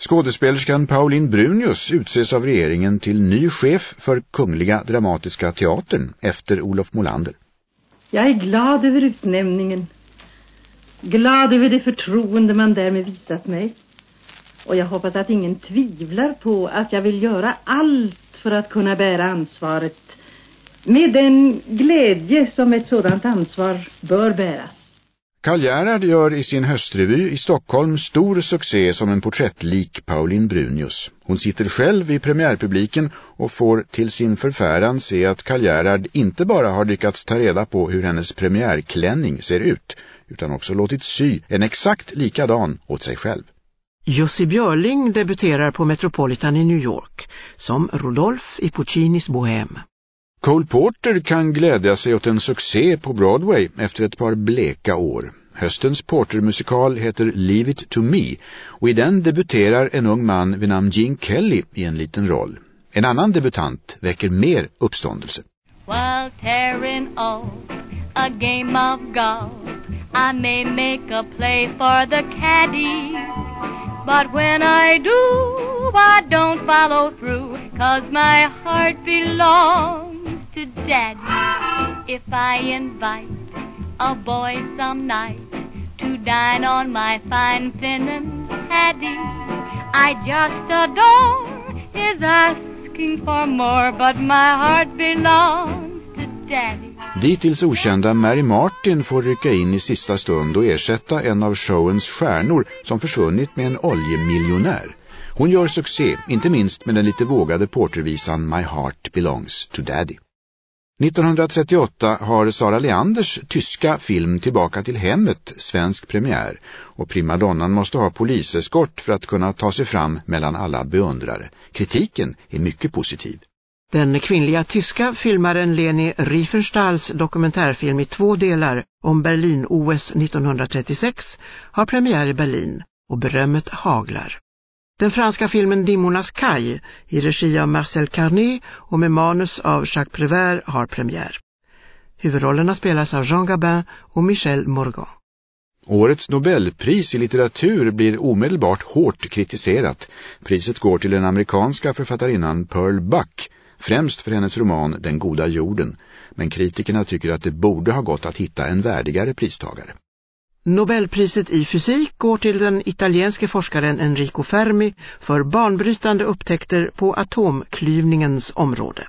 Skådespelerskan Pauline Brunius utses av regeringen till ny chef för Kungliga Dramatiska Teatern efter Olof Molander. Jag är glad över utnämningen. Glad över det förtroende man därmed visat mig. Och jag hoppas att ingen tvivlar på att jag vill göra allt för att kunna bära ansvaret med den glädje som ett sådant ansvar bör bäras. Karl Gerhard gör i sin höstrevy i Stockholm stor succé som en porträttlik Pauline Brunius. Hon sitter själv i premiärpubliken och får till sin förfäran se att Karl Gerhard inte bara har lyckats ta reda på hur hennes premiärklänning ser ut utan också låtit sy en exakt likadan åt sig själv. Jussi Björling debuterar på Metropolitan i New York som Rodolf i Puccinis Bohème. Cole Porter kan glädja sig åt en succé på Broadway efter ett par bleka år. Höstens Porter-musikal heter Leave It To Me och i den debuterar en ung man vid namn Gene Kelly i en liten roll. En annan debutant väcker mer uppståndelse. While tearing off a game of golf I may make a play for the caddy But when I do I don't follow through Cause my heart belongs daddy if I invite a boy some night to dine on my fine Finnan's paddy. I just adore his asking for more, but my heart belongs to daddy. Dittills okända Mary Martin får rycka in i sista stund och ersätta en av showens stjärnor som försvunnit med en oljemiljonär. Hon gör succé, inte minst med den lite vågade portervisan My Heart Belongs to Daddy. 1938 har Sara Leanders tyska film Tillbaka till hemmet svensk premiär och primadonnan måste ha poliseskort för att kunna ta sig fram mellan alla beundrare. Kritiken är mycket positiv. Den kvinnliga tyska filmaren Leni Riefenstahls dokumentärfilm i två delar om Berlin-OS 1936 har premiär i Berlin och berömmet haglar. Den franska filmen Dimmornas kaj i regi av Marcel Carné och med manus av Jacques Prévert har premiär. Huvudrollerna spelas av Jean Gabin och Michel Morgan. Årets Nobelpris i litteratur blir omedelbart hårt kritiserat. Priset går till den amerikanska författarinnan Pearl Buck, främst för hennes roman Den goda jorden. Men kritikerna tycker att det borde ha gått att hitta en värdigare pristagare. Nobelpriset i fysik går till den italienske forskaren Enrico Fermi för banbrytande upptäckter på atomklyvningens område.